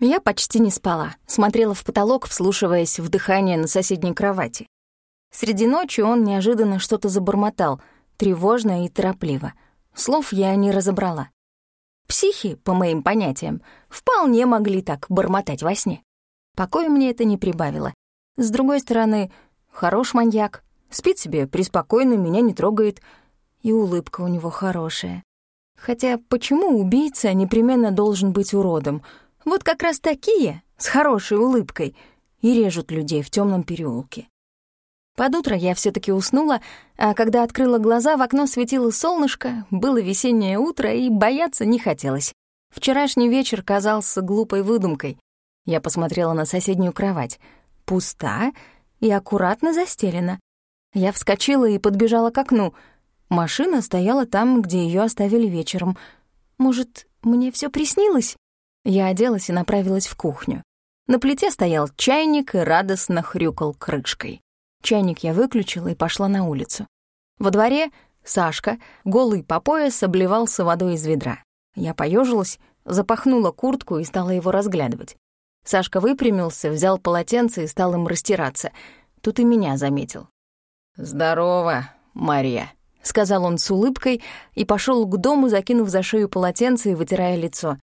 Я почти не спала, смотрела в потолок, вслушиваясь в дыхание на соседней кровати. Среди ночи он неожиданно что-то забормотал, тревожно и торопливо. Слов я не разобрала. Психи, по моим понятиям, вполне могли так бормотать во сне. Покоя мне это не прибавило. С другой стороны, хорош маньяк, спит себе преспокойно, меня не трогает, и улыбка у него хорошая. Хотя почему убийца непременно должен быть уродом? Вот как раз такие, с хорошей улыбкой, и режут людей в темном переулке. Под утро я все таки уснула, а когда открыла глаза, в окно светило солнышко, было весеннее утро, и бояться не хотелось. Вчерашний вечер казался глупой выдумкой. Я посмотрела на соседнюю кровать. Пуста и аккуратно застелена. Я вскочила и подбежала к окну. Машина стояла там, где ее оставили вечером. Может, мне все приснилось? Я оделась и направилась в кухню. На плите стоял чайник и радостно хрюкал крышкой. Чайник я выключила и пошла на улицу. Во дворе Сашка, голый по пояс, обливался водой из ведра. Я поежилась, запахнула куртку и стала его разглядывать. Сашка выпрямился, взял полотенце и стал им растираться. Тут и меня заметил. «Здорово, Мария», — сказал он с улыбкой и пошел к дому, закинув за шею полотенце и вытирая лицо.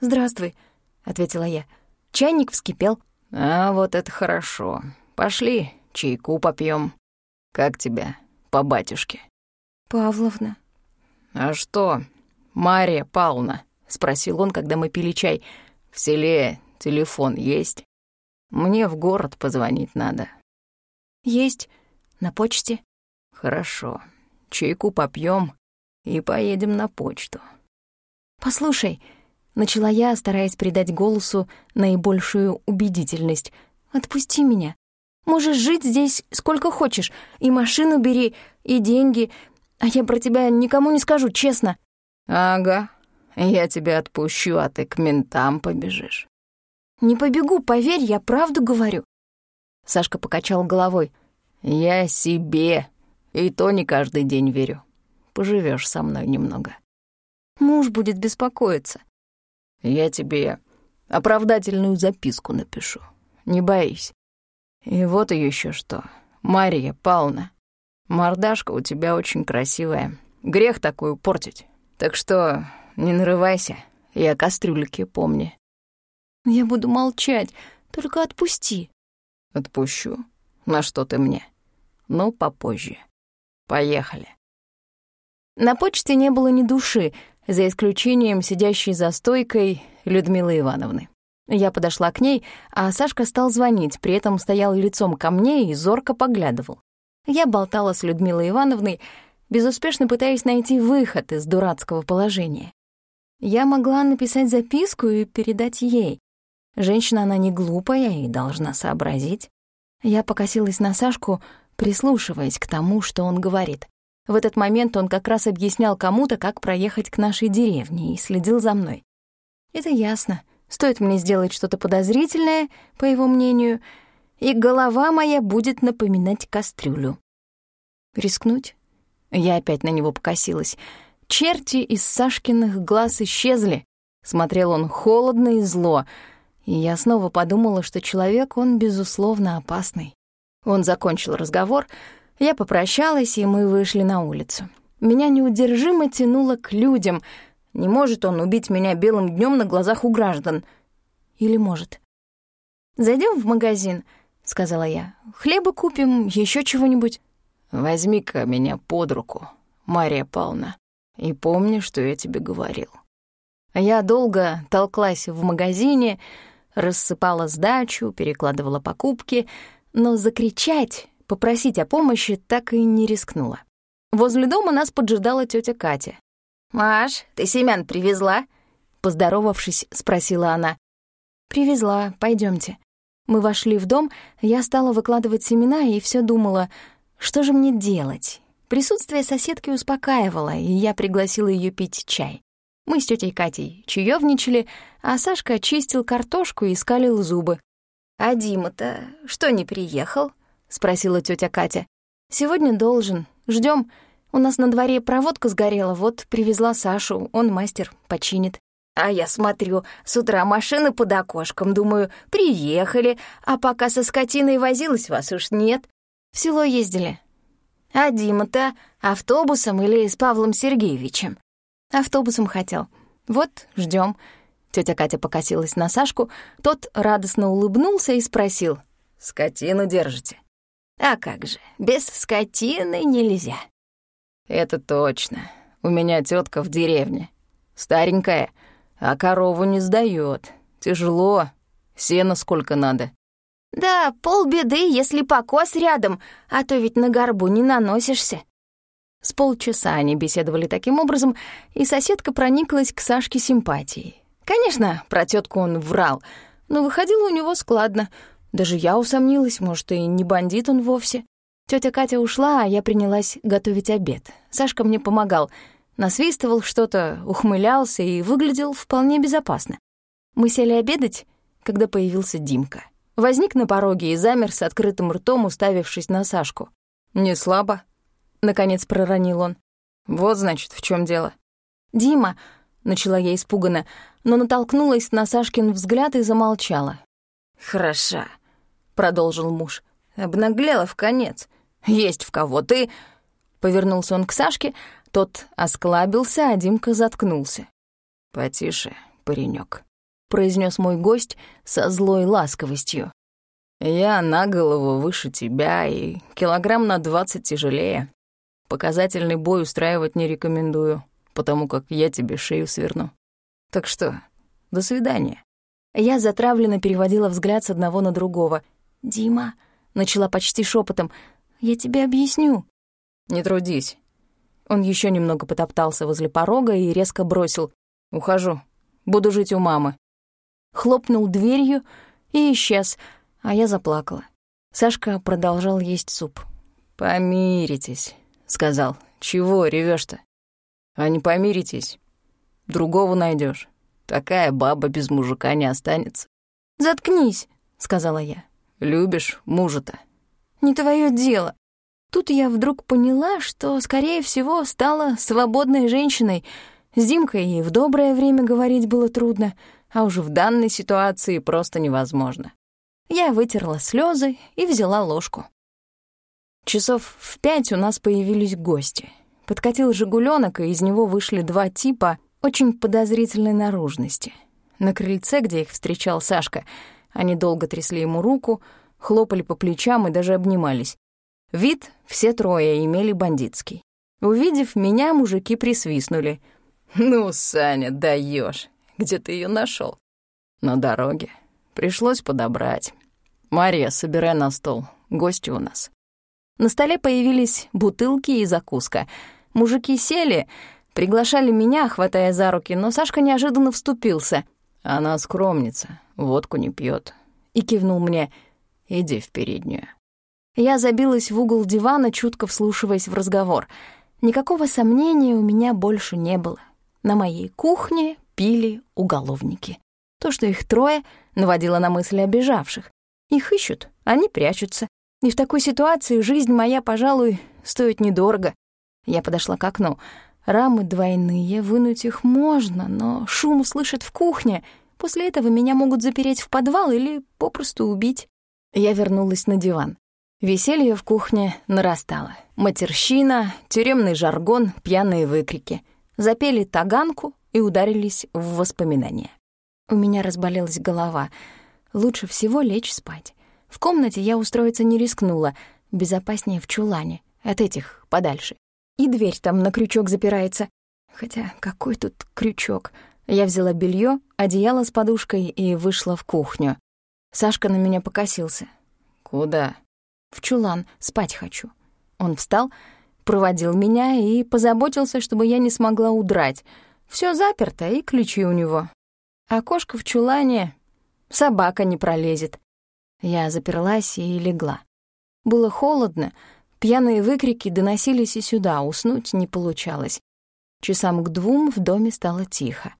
«Здравствуй», — ответила я. Чайник вскипел. «А вот это хорошо. Пошли, чайку попьем. Как тебя, по батюшке?» «Павловна». «А что, Мария Павловна?» — спросил он, когда мы пили чай. «В селе телефон есть? Мне в город позвонить надо». «Есть. На почте». «Хорошо. Чайку попьем и поедем на почту». «Послушай», — начала я, стараясь придать голосу наибольшую убедительность, «отпусти меня. Можешь жить здесь сколько хочешь, и машину бери, и деньги, а я про тебя никому не скажу, честно». «Ага, я тебя отпущу, а ты к ментам побежишь». «Не побегу, поверь, я правду говорю». Сашка покачал головой. «Я себе, и то не каждый день верю. Поживешь со мной немного». «Муж будет беспокоиться». «Я тебе оправдательную записку напишу. Не боись. И вот еще что. Мария Павловна, мордашка у тебя очень красивая. Грех такую портить. Так что не нарывайся и о кастрюльке помни. Я буду молчать, только отпусти. Отпущу. На что ты мне? Ну, попозже. Поехали. На почте не было ни души, за исключением сидящей за стойкой Людмилы Ивановны. Я подошла к ней, а Сашка стал звонить, при этом стоял лицом ко мне и зорко поглядывал. Я болтала с Людмилой Ивановной, безуспешно пытаясь найти выход из дурацкого положения. Я могла написать записку и передать ей. Женщина она не глупая и должна сообразить. Я покосилась на Сашку, прислушиваясь к тому, что он говорит. В этот момент он как раз объяснял кому-то, как проехать к нашей деревне, и следил за мной. Это ясно. Стоит мне сделать что-то подозрительное, по его мнению, и голова моя будет напоминать кастрюлю. Рискнуть? Я опять на него покосилась. Черти из Сашкиных глаз исчезли. Смотрел он холодно и зло, и я снова подумала, что человек, он, безусловно, опасный. Он закончил разговор, я попрощалась, и мы вышли на улицу. Меня неудержимо тянуло к людям — не может он убить меня белым днем на глазах у граждан. Или может? Зайдем в магазин, сказала я. Хлеба купим, еще чего-нибудь. Возьми-ка меня под руку, Мария Павловна, и помни, что я тебе говорил. Я долго толклась в магазине, рассыпала сдачу, перекладывала покупки, но закричать, попросить о помощи так и не рискнула. Возле дома нас поджидала тетя Катя. «Маш, ты семян привезла?» Поздоровавшись, спросила она. «Привезла, пойдемте. Мы вошли в дом, я стала выкладывать семена и все думала, что же мне делать. Присутствие соседки успокаивало, и я пригласила ее пить чай. Мы с тетей Катей чаевничали, а Сашка чистил картошку и скалил зубы. «А Дима-то что, не приехал?» — спросила тетя Катя. «Сегодня должен. Ждем. У нас на дворе проводка сгорела, вот привезла Сашу, он мастер, починит. А я смотрю, с утра машины под окошком, думаю, приехали, а пока со скотиной возилась, вас уж нет. В село ездили. А Дима-то автобусом или с Павлом Сергеевичем? Автобусом хотел. Вот, ждем. Тетя Катя покосилась на Сашку, тот радостно улыбнулся и спросил. «Скотину держите?» «А как же, без скотины нельзя». «Это точно. У меня тетка в деревне. Старенькая, а корову не сдаёт. Тяжело. Сена сколько надо». «Да, полбеды, если покос рядом, а то ведь на горбу не наносишься». С полчаса они беседовали таким образом, и соседка прониклась к Сашке симпатией. Конечно, про тетку он врал, но выходило у него складно. Даже я усомнилась, может, и не бандит он вовсе. Тетя Катя ушла, а я принялась готовить обед. Сашка мне помогал, насвистывал что-то, ухмылялся и выглядел вполне безопасно. Мы сели обедать, когда появился Димка. Возник на пороге и замер с открытым ртом, уставившись на Сашку. «Не слабо?» — наконец проронил он. «Вот, значит, в чем дело». «Дима», — начала я испуганно, но натолкнулась на Сашкин взгляд и замолчала. «Хороша», — продолжил муж. «Обнаглела в конец. Есть в кого ты...» Повернулся он к Сашке, тот осклабился, а Димка заткнулся. «Потише, паренек, произнес мой гость со злой ласковостью. «Я на голову выше тебя и килограмм на двадцать тяжелее. Показательный бой устраивать не рекомендую, потому как я тебе шею сверну. Так что, до свидания». Я затравленно переводила взгляд с одного на другого. «Дима», — начала почти шепотом, — «я тебе объясню». «Не трудись». Он еще немного потоптался возле порога и резко бросил. «Ухожу. Буду жить у мамы». Хлопнул дверью и исчез, а я заплакала. Сашка продолжал есть суп. «Помиритесь», — сказал. «Чего ревешь то «А не помиритесь, другого найдешь. Такая баба без мужика не останется». «Заткнись», — сказала я. «Любишь мужа-то?» «Не твое дело». Тут я вдруг поняла, что, скорее всего, стала свободной женщиной. С Димкой ей в доброе время говорить было трудно, а уже в данной ситуации просто невозможно. Я вытерла слезы и взяла ложку. Часов в пять у нас появились гости. Подкатил «Жигулёнок», и из него вышли два типа очень подозрительной наружности. На крыльце, где их встречал Сашка, они долго трясли ему руку, хлопали по плечам и даже обнимались. Вид все трое имели бандитский. Увидев меня, мужики присвистнули. «Ну, Саня, даешь, Где ты ее нашел? «На дороге. Пришлось подобрать. Мария, собирай на стол. Гости у нас». На столе появились бутылки и закуска. Мужики сели, приглашали меня, хватая за руки, но Сашка неожиданно вступился. «Она скромница, водку не пьет. И кивнул мне. «Иди в переднюю». Я забилась в угол дивана, чутко вслушиваясь в разговор. Никакого сомнения у меня больше не было. На моей кухне пили уголовники. То, что их трое, наводило на мысли обижавших. Их ищут, они прячутся. И в такой ситуации жизнь моя, пожалуй, стоит недорого. Я подошла к окну. Рамы двойные, вынуть их можно, но шум услышат в кухне. После этого меня могут запереть в подвал или попросту убить. Я вернулась на диван. Веселье в кухне нарастало. Матерщина, тюремный жаргон, пьяные выкрики. Запели таганку и ударились в воспоминания. У меня разболелась голова. Лучше всего лечь спать. В комнате я устроиться не рискнула. Безопаснее в чулане. От этих подальше. И дверь там на крючок запирается. Хотя какой тут крючок? Я взяла белье, одеяло с подушкой и вышла в кухню. Сашка на меня покосился. «Куда?» «В чулан. Спать хочу». Он встал, проводил меня и позаботился, чтобы я не смогла удрать. Все заперто, и ключи у него. Окошко в чулане собака не пролезет. Я заперлась и легла. Было холодно, пьяные выкрики доносились и сюда, уснуть не получалось. Часам к двум в доме стало тихо.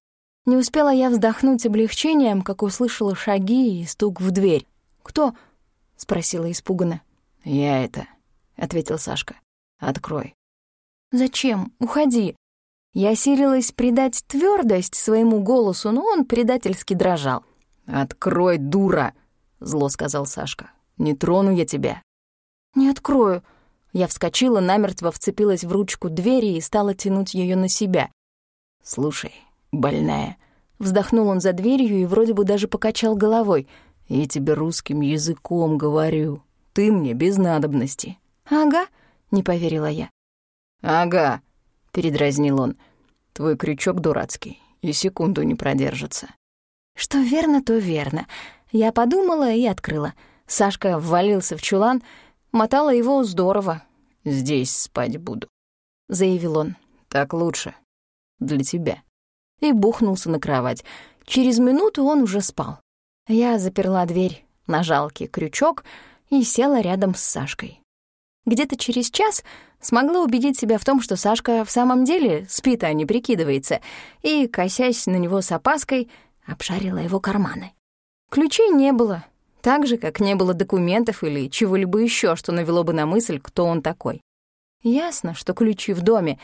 Не успела я вздохнуть облегчением, как услышала шаги и стук в дверь. «Кто?» — спросила испуганно. «Я это», — ответил Сашка. «Открой». «Зачем? Уходи». Я силилась придать твердость своему голосу, но он предательски дрожал. «Открой, дура!» — зло сказал Сашка. «Не трону я тебя». «Не открою». Я вскочила, намертво вцепилась в ручку двери и стала тянуть ее на себя. «Слушай, больная». Вздохнул он за дверью и вроде бы даже покачал головой. «Я тебе русским языком говорю. Ты мне без надобности». «Ага», — не поверила я. «Ага», — передразнил он. «Твой крючок дурацкий, и секунду не продержится». Что верно, то верно. Я подумала и открыла. Сашка ввалился в чулан, мотала его здорово. «Здесь спать буду», — заявил он. «Так лучше. Для тебя». И бухнулся на кровать. Через минуту он уже спал. Я заперла дверь на жалкий крючок и села рядом с Сашкой. Где-то через час смогла убедить себя в том, что Сашка в самом деле спит, а не прикидывается, и, косясь на него с опаской, обшарила его карманы. Ключей не было, так же, как не было документов или чего-либо еще, что навело бы на мысль, кто он такой. Ясно, что ключи в доме,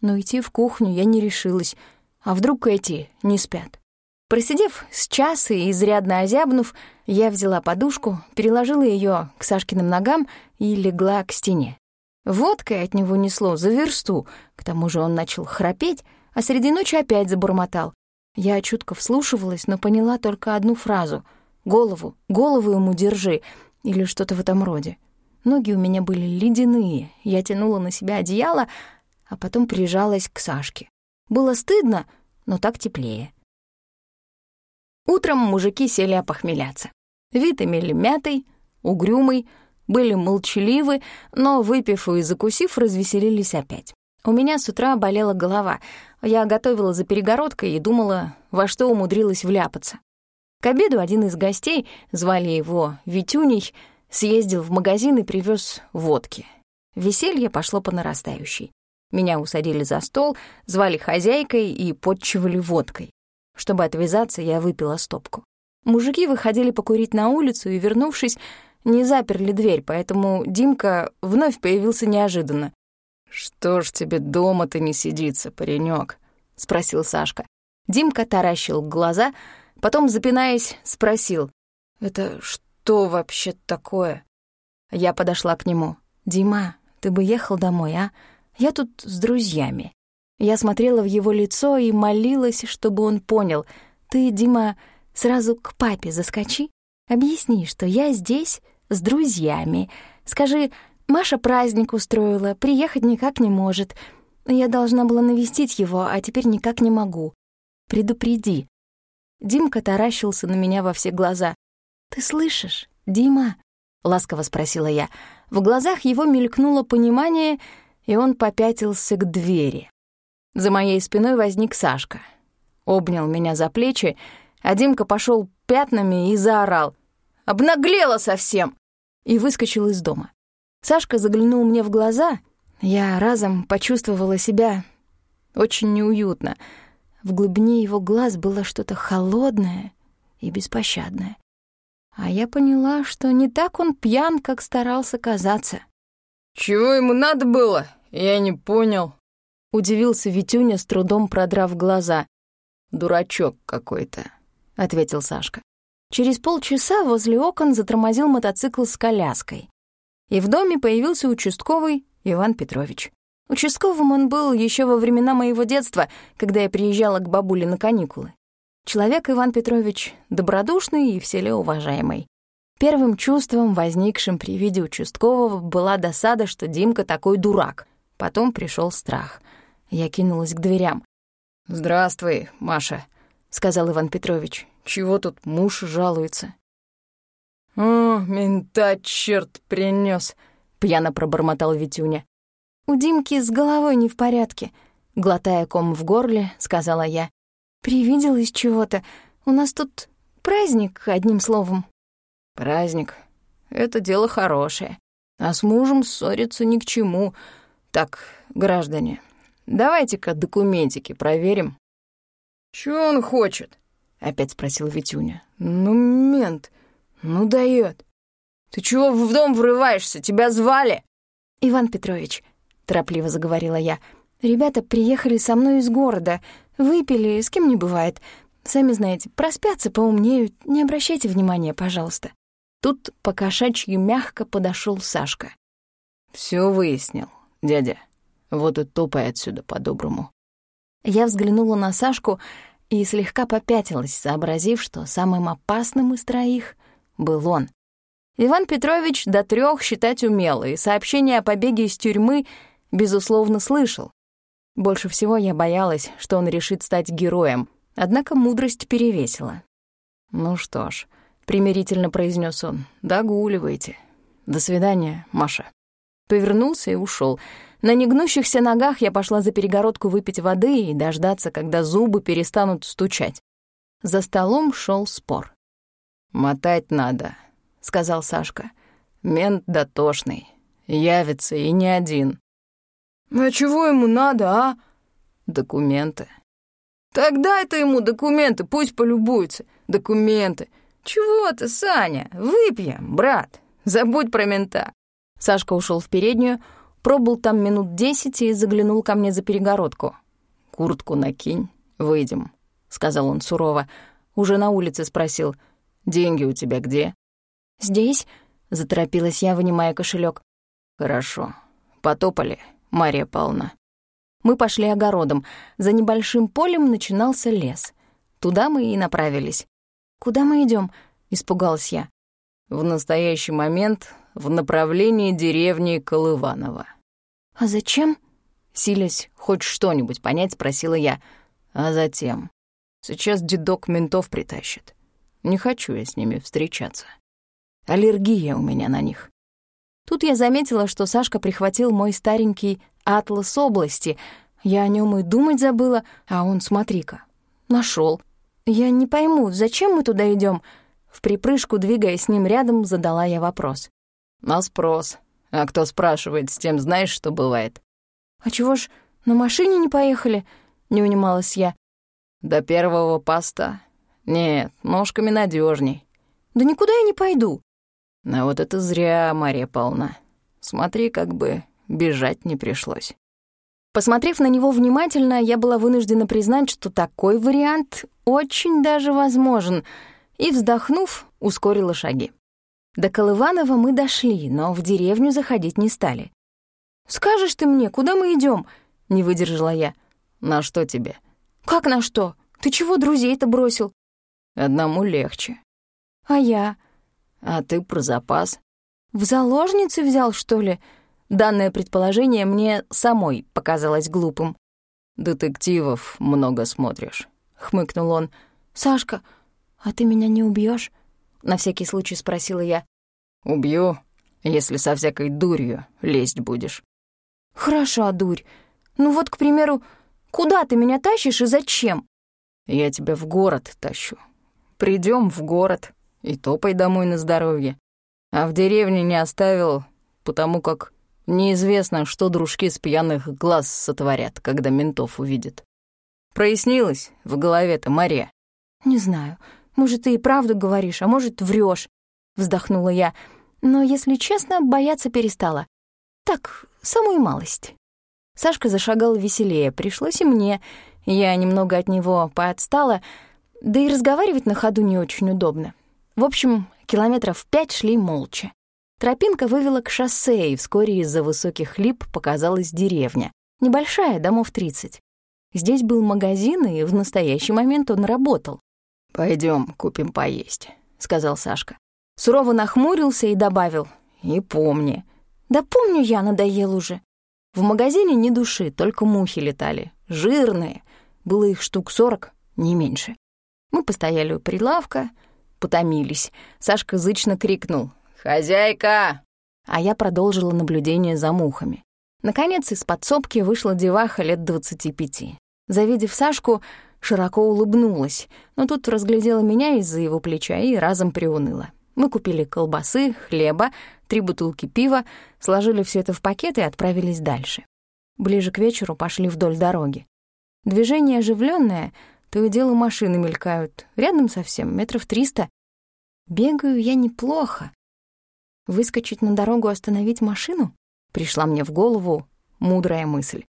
но идти в кухню я не решилась, а вдруг эти не спят. Просидев с час и изрядно озябнув, я взяла подушку, переложила ее к Сашкиным ногам и легла к стене. Водкой от него несло за версту, к тому же он начал храпеть, а среди ночи опять забормотал. Я чутко вслушивалась, но поняла только одну фразу — «Голову, голову ему держи» или что-то в этом роде. Ноги у меня были ледяные, я тянула на себя одеяло, а потом прижалась к Сашке. Было стыдно, но так теплее. Утром мужики сели опохмеляться. Вид имели мятый, угрюмый, были молчаливы, но, выпив и закусив, развеселились опять. У меня с утра болела голова. Я готовила за перегородкой и думала, во что умудрилась вляпаться. К обеду один из гостей, звали его Витюней, съездил в магазин и привез водки. Веселье пошло по нарастающей. Меня усадили за стол, звали хозяйкой и подчивали водкой. Чтобы отвязаться, я выпила стопку. Мужики выходили покурить на улицу и, вернувшись, не заперли дверь, поэтому Димка вновь появился неожиданно. «Что ж тебе дома-то не сидится, паренек? спросил Сашка. Димка таращил глаза, потом, запинаясь, спросил. «Это что вообще такое?» Я подошла к нему. «Дима, ты бы ехал домой, а? Я тут с друзьями». Я смотрела в его лицо и молилась, чтобы он понял. «Ты, Дима, сразу к папе заскочи. Объясни, что я здесь с друзьями. Скажи, Маша праздник устроила, приехать никак не может. Я должна была навестить его, а теперь никак не могу. Предупреди. Димка таращился на меня во все глаза. «Ты слышишь, Дима?» — ласково спросила я. В глазах его мелькнуло понимание, и он попятился к двери. За моей спиной возник Сашка. Обнял меня за плечи, а Димка пошел пятнами и заорал. «Обнаглела совсем!» и выскочил из дома. Сашка заглянул мне в глаза. Я разом почувствовала себя очень неуютно. В глубине его глаз было что-то холодное и беспощадное. А я поняла, что не так он пьян, как старался казаться. «Чего ему надо было? Я не понял», — удивился Витюня, с трудом продрав глаза. «Дурачок какой-то», — ответил Сашка. Через полчаса возле окон затормозил мотоцикл с коляской и в доме появился участковый Иван Петрович. Участковым он был еще во времена моего детства, когда я приезжала к бабуле на каникулы. Человек Иван Петрович добродушный и в уважаемый. Первым чувством, возникшим при виде участкового, была досада, что Димка такой дурак. Потом пришел страх. Я кинулась к дверям. «Здравствуй, Маша», — сказал Иван Петрович. «Чего тут муж жалуется?» «О, мента черт принес, пьяно пробормотал Витюня. «У Димки с головой не в порядке», — глотая ком в горле, сказала я. «Привиделось чего-то. У нас тут праздник, одним словом». «Праздник. Это дело хорошее. А с мужем ссориться ни к чему. Так, граждане, давайте-ка документики проверим». «Чего он хочет?» — опять спросил Витюня. «Ну, мент». «Ну даёт. Ты чего в дом врываешься? Тебя звали?» «Иван Петрович», — торопливо заговорила я, Ребята приехали со мной из города, выпили, с кем не бывает. Сами знаете, проспятся, поумнеют, не обращайте внимания, пожалуйста». Тут по кошачьи мягко подошел Сашка. Все выяснил, дядя. Вот и топай отсюда по-доброму». Я взглянула на Сашку и слегка попятилась, сообразив, что самым опасным из троих был он. Иван Петрович до трех считать умел, и сообщение о побеге из тюрьмы, безусловно, слышал. Больше всего я боялась, что он решит стать героем, однако мудрость перевесила. «Ну что ж», — примирительно произнес он, — «догуливайте. До свидания, Маша». Повернулся и ушел. На негнущихся ногах я пошла за перегородку выпить воды и дождаться, когда зубы перестанут стучать. За столом шел спор. «Мотать надо», — сказал Сашка. «Мент дотошный. Явится и не один». «А чего ему надо, а?» «Документы». «Тогда это ему документы, пусть полюбуется. Документы. Чего ты, Саня? Выпьем, брат. Забудь про мента». Сашка ушел в переднюю, пробыл там минут десять и заглянул ко мне за перегородку. «Куртку накинь, выйдем», — сказал он сурово. Уже на улице спросил, «Деньги у тебя где?» «Здесь?» — заторопилась я, вынимая кошелек. «Хорошо. Потопали, Мария Павловна». Мы пошли огородом. За небольшим полем начинался лес. Туда мы и направились. «Куда мы идем? испугалась я. «В настоящий момент в направлении деревни Колываново». «А зачем?» Силясь хоть что-нибудь понять, спросила я. А затем. Сейчас дедок ментов притащит. Не хочу я с ними встречаться. Аллергия у меня на них. Тут я заметила, что Сашка прихватил мой старенький «Атлас области». Я о нем и думать забыла, а он, смотри-ка, нашел. Я не пойму, зачем мы туда идем? В припрыжку, двигаясь с ним рядом, задала я вопрос. На спрос. А кто спрашивает, с тем знаешь, что бывает. А чего ж на машине не поехали? Не унималась я. До первого поста. Нет, ножками надежней. Да никуда я не пойду. А вот это зря, Мария Павловна. Смотри, как бы бежать не пришлось. Посмотрев на него внимательно, я была вынуждена признать, что такой вариант очень даже возможен, и, вздохнув, ускорила шаги. До Колыванова мы дошли, но в деревню заходить не стали. «Скажешь ты мне, куда мы идем? не выдержала я. «На что тебе?» «Как на что? Ты чего друзей-то бросил?» «Одному легче». «А я?» А ты про запас? В заложницы взял, что ли? Данное предположение мне самой показалось глупым. «Детективов много смотришь», — хмыкнул он. «Сашка, а ты меня не убьешь? на всякий случай спросила я. «Убью, если со всякой дурью лезть будешь». «Хороша дурь. Ну вот, к примеру, куда ты меня тащишь и зачем?» «Я тебя в город тащу. Придем в город, и топай домой на здоровье. А в деревне не оставил, потому как неизвестно, что дружки с пьяных глаз сотворят, когда ментов увидят. Прояснилось в голове-то, Мария? «Не знаю. Может, ты и правду говоришь, а может, врешь. вздохнула я. Но, если честно, бояться перестала. Так, самую малость. Сашка зашагал веселее, пришлось и мне. Я немного от него поотстала, да и разговаривать на ходу не очень удобно. В общем, километров пять шли молча. Тропинка вывела к шоссе, и вскоре из-за высоких лип показалась деревня. Небольшая, домов 30. Здесь был магазин, и в настоящий момент он работал. Пойдем, купим поесть», — сказал Сашка. Сурово нахмурился и добавил. «И помни». «Да помню я, надоел уже». В магазине ни души, только мухи летали. Жирные. Было их штук сорок, не меньше. Мы постояли у прилавка, потомились. Сашка зычно крикнул «Хозяйка!» А я продолжила наблюдение за мухами. Наконец из подсобки вышла деваха лет двадцати пяти. Завидев Сашку, широко улыбнулась, но тут разглядела меня из-за его плеча и разом приуныла. Мы купили колбасы, хлеба, три бутылки пива, сложили все это в пакет и отправились дальше. Ближе к вечеру пошли вдоль дороги. Движение оживленное, то и дело машины мелькают. Рядом совсем, метров триста. Бегаю я неплохо. Выскочить на дорогу, остановить машину? Пришла мне в голову мудрая мысль.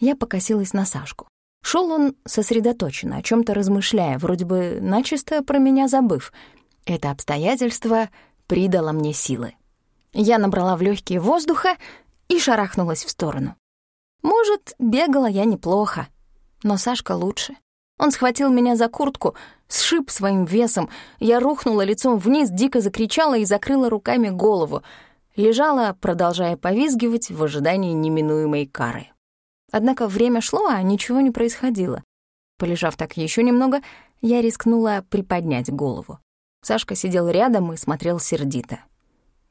Я покосилась на Сашку. Шел он сосредоточенно, о чем то размышляя, вроде бы начисто про меня забыв. Это обстоятельство придало мне силы. Я набрала в легкие воздуха и шарахнулась в сторону. Может, бегала я неплохо, но Сашка лучше. Он схватил меня за куртку, сшиб своим весом. Я рухнула лицом вниз, дико закричала и закрыла руками голову. Лежала, продолжая повизгивать в ожидании неминуемой кары. Однако время шло, а ничего не происходило. Полежав так еще немного, я рискнула приподнять голову. Сашка сидел рядом и смотрел сердито.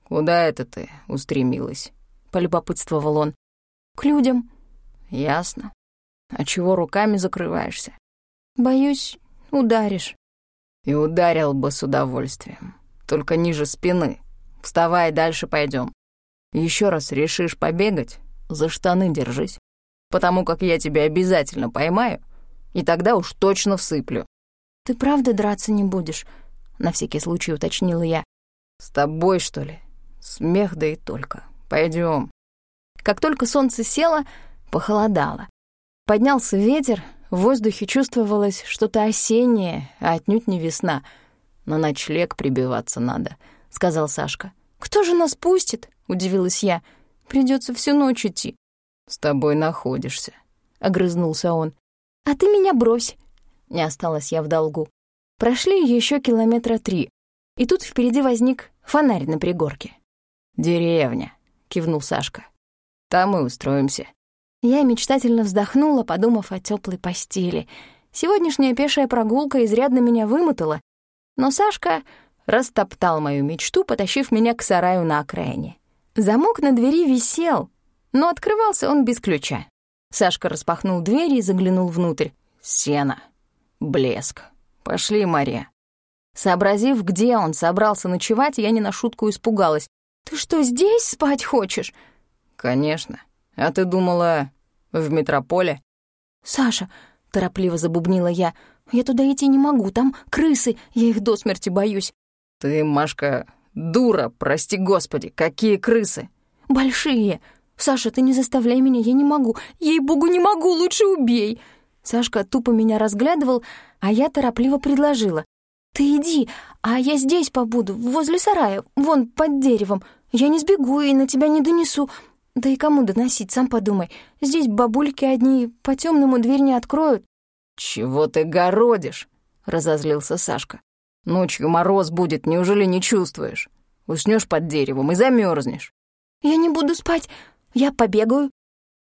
«Куда это ты устремилась?» — полюбопытствовал он. «К людям». «Ясно. А чего руками закрываешься?» «Боюсь, ударишь». «И ударил бы с удовольствием. Только ниже спины. Вставай, дальше пойдем. Еще раз решишь побегать, за штаны держись. Потому как я тебя обязательно поймаю, и тогда уж точно всыплю». «Ты правда драться не будешь?» — на всякий случай уточнила я. «С тобой, что ли? Смех да и только. Пойдем. Как только солнце село, похолодало. Поднялся ветер, в воздухе чувствовалось что-то осеннее, а отнюдь не весна. «На ночлег прибиваться надо», — сказал Сашка. «Кто же нас пустит?» — удивилась я. Придется всю ночь идти». «С тобой находишься», — огрызнулся он. «А ты меня брось». Не осталась я в долгу. Прошли еще километра три, и тут впереди возник фонарь на пригорке. «Деревня», — кивнул Сашка. «Там мы устроимся». Я мечтательно вздохнула, подумав о теплой постели. Сегодняшняя пешая прогулка изрядно меня вымотала, но Сашка растоптал мою мечту, потащив меня к сараю на окраине. Замок на двери висел, но открывался он без ключа. Сашка распахнул дверь и заглянул внутрь. «Сено. Блеск. Пошли, Мария». Сообразив, где он собрался ночевать, я не на шутку испугалась. «Ты что, здесь спать хочешь?» «Конечно. А ты думала, в метрополе?» «Саша», — торопливо забубнила я, — «я туда идти не могу, там крысы, я их до смерти боюсь». «Ты, Машка, дура, прости господи, какие крысы?» «Большие. Саша, ты не заставляй меня, я не могу. Ей-богу, не могу, лучше убей». Сашка тупо меня разглядывал, а я торопливо предложила. «Ты иди, а я здесь побуду, возле сарая, вон под деревом. Я не сбегу и на тебя не донесу. Да и кому доносить, сам подумай. Здесь бабульки одни по темному дверь не откроют. «Чего ты городишь?» — разозлился Сашка. «Ночью мороз будет, неужели не чувствуешь? Уснешь под деревом и замерзнешь. «Я не буду спать, я побегаю».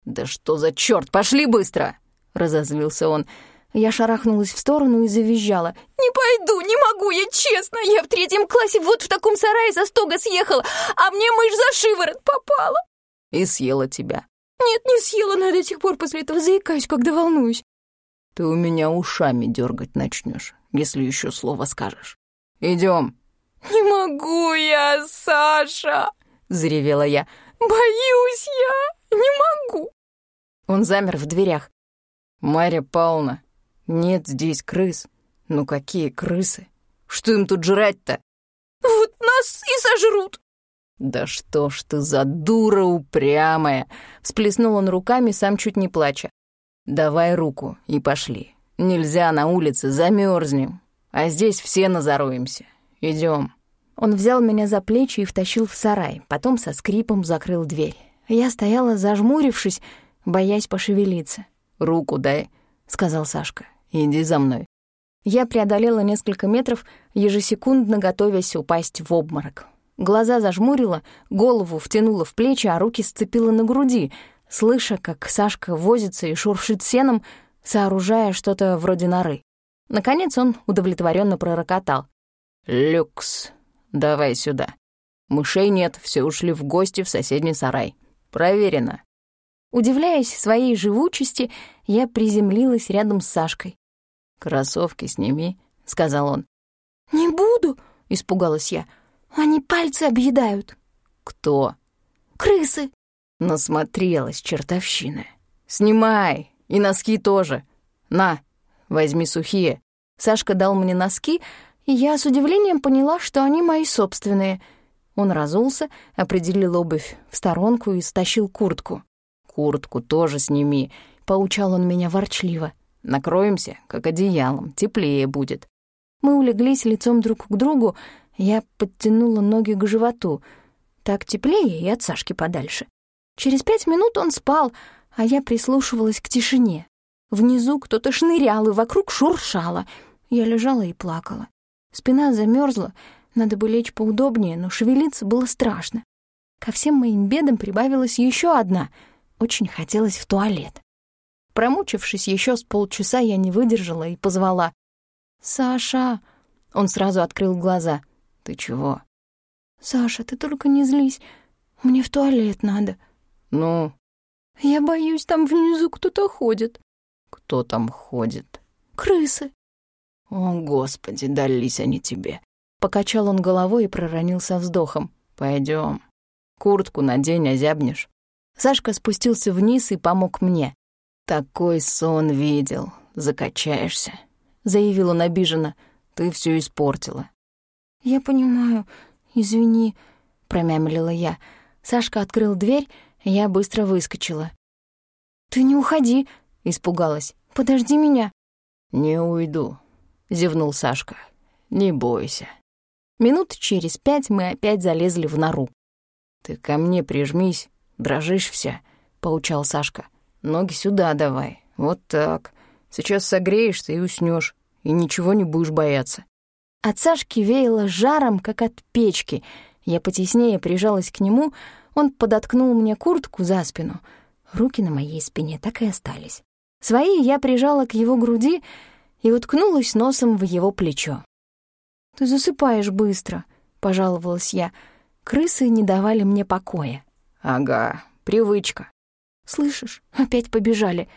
«Да что за черт, пошли быстро!» — разозлился он. Я шарахнулась в сторону и завизжала. «Не пойду, не могу, я честно. Я в третьем классе вот в таком сарае со стога съехала, а мне мышь за шиворот попала и съела тебя. Нет, не съела, но я до сих пор после этого заикаюсь, когда волнуюсь. Ты у меня ушами дергать начнешь, если еще слово скажешь. Идем. Не могу я, Саша, заревела я. Боюсь я, не могу. Он замер в дверях. Марья Павловна, нет здесь крыс. Ну какие крысы? Что им тут жрать-то? Вот нас и сожрут. «Да что ж ты за дура упрямая!» Всплеснул он руками, сам чуть не плача. «Давай руку и пошли. Нельзя на улице, замерзнем. А здесь все назаруемся. Идем. Он взял меня за плечи и втащил в сарай, потом со скрипом закрыл дверь. Я стояла, зажмурившись, боясь пошевелиться. «Руку дай», — сказал Сашка. «Иди за мной». Я преодолела несколько метров, ежесекундно готовясь упасть в обморок. Глаза зажмурила, голову втянула в плечи, а руки сцепила на груди, слыша, как Сашка возится и шуршит сеном, сооружая что-то вроде норы. Наконец он удовлетворенно пророкотал. «Люкс, давай сюда. Мышей нет, все ушли в гости в соседний сарай. Проверено». Удивляясь своей живучести, я приземлилась рядом с Сашкой. «Кроссовки сними», — сказал он. «Не буду», — испугалась я. Они пальцы объедают. Кто? Крысы. Насмотрелась чертовщина. Снимай, и носки тоже. На, возьми сухие. Сашка дал мне носки, и я с удивлением поняла, что они мои собственные. Он разулся, определил обувь в сторонку и стащил куртку. Куртку тоже сними, поучал он меня ворчливо. «Накроемся, как одеялом, теплее будет». Мы улеглись лицом друг к другу, я подтянула ноги к животу. Так теплее и от Сашки подальше. Через пять минут он спал, а я прислушивалась к тишине. Внизу кто-то шнырял и вокруг шуршало. Я лежала и плакала. Спина замерзла, надо бы лечь поудобнее, но шевелиться было страшно. Ко всем моим бедам прибавилась еще одна. Очень хотелось в туалет. Промучившись еще с полчаса, я не выдержала и позвала. «Саша!» Он сразу открыл глаза. «Ты чего?» «Саша, ты только не злись. Мне в туалет надо». «Ну?» «Я боюсь, там внизу кто-то ходит». «Кто там ходит?» «Крысы». «О, Господи, дались они тебе!» Покачал он головой и проронил со вздохом. Пойдем. Куртку надень, озябнешь». Сашка спустился вниз и помог мне. «Такой сон видел. Закачаешься», — заявил он обиженно. «Ты все испортила». «Я понимаю. Извини», — промямлила я. Сашка открыл дверь, я быстро выскочила. «Ты не уходи», — испугалась. «Подожди меня». «Не уйду», — зевнул Сашка. «Не бойся». Минут через пять мы опять залезли в нору. «Ты ко мне прижмись, дрожишь вся», — поучал Сашка. «Ноги сюда давай, вот так. Сейчас согреешься и уснешь, и ничего не будешь бояться». От Сашки веяло жаром, как от печки. Я потеснее прижалась к нему, он подоткнул мне куртку за спину. Руки на моей спине так и остались. Свои я прижала к его груди и уткнулась носом в его плечо. «Ты засыпаешь быстро», — пожаловалась я. Крысы не давали мне покоя. «Ага, привычка». «Слышишь, опять побежали».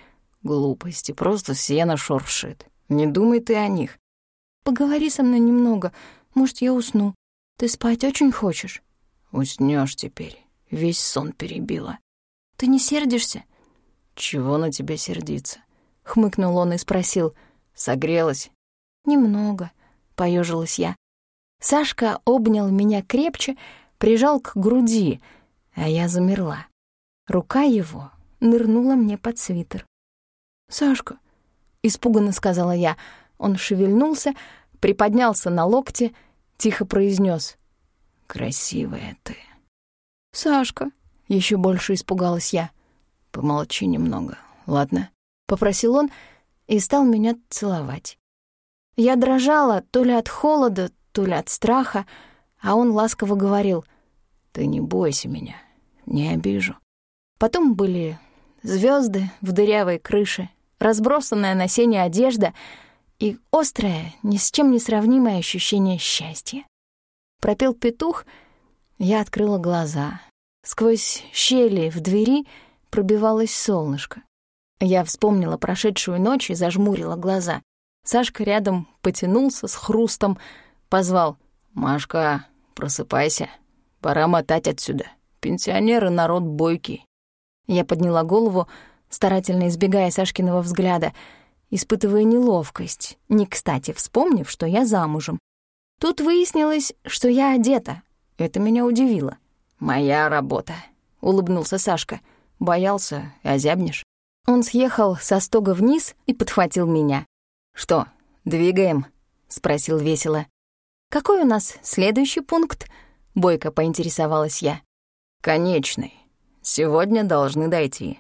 «Глупости, просто сено шуршит. Не думай ты о них». «Поговори со мной немного, может, я усну. Ты спать очень хочешь?» Уснешь теперь, весь сон перебила». «Ты не сердишься?» «Чего на тебя сердиться?» — хмыкнул он и спросил. «Согрелась?» «Немного», — поежилась я. Сашка обнял меня крепче, прижал к груди, а я замерла. Рука его нырнула мне под свитер. «Сашка», — испуганно сказала я, он шевельнулся, приподнялся на локте, тихо произнес: «Красивая ты». «Сашка», — еще больше испугалась я. «Помолчи немного, ладно?» — попросил он и стал меня целовать. Я дрожала то ли от холода, то ли от страха, а он ласково говорил, «Ты не бойся меня, не обижу». Потом были звезды в дырявой крыше, разбросанная на сене одежда и острое, ни с чем не сравнимое ощущение счастья. Пропел петух, я открыла глаза. Сквозь щели в двери пробивалось солнышко. Я вспомнила прошедшую ночь и зажмурила глаза. Сашка рядом потянулся с хрустом, позвал. «Машка, просыпайся, пора мотать отсюда. Пенсионеры — народ бойкий». Я подняла голову, старательно избегая Сашкиного взгляда, испытывая неловкость, не кстати вспомнив, что я замужем. Тут выяснилось, что я одета. Это меня удивило. «Моя работа», — улыбнулся Сашка. «Боялся, озябнешь». Он съехал со стога вниз и подхватил меня. «Что, двигаем?» — спросил весело. «Какой у нас следующий пункт?» — бойко поинтересовалась я. «Конечный. Сегодня должны дойти».